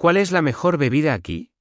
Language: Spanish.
¿Cuál es la mejor bebida aquí?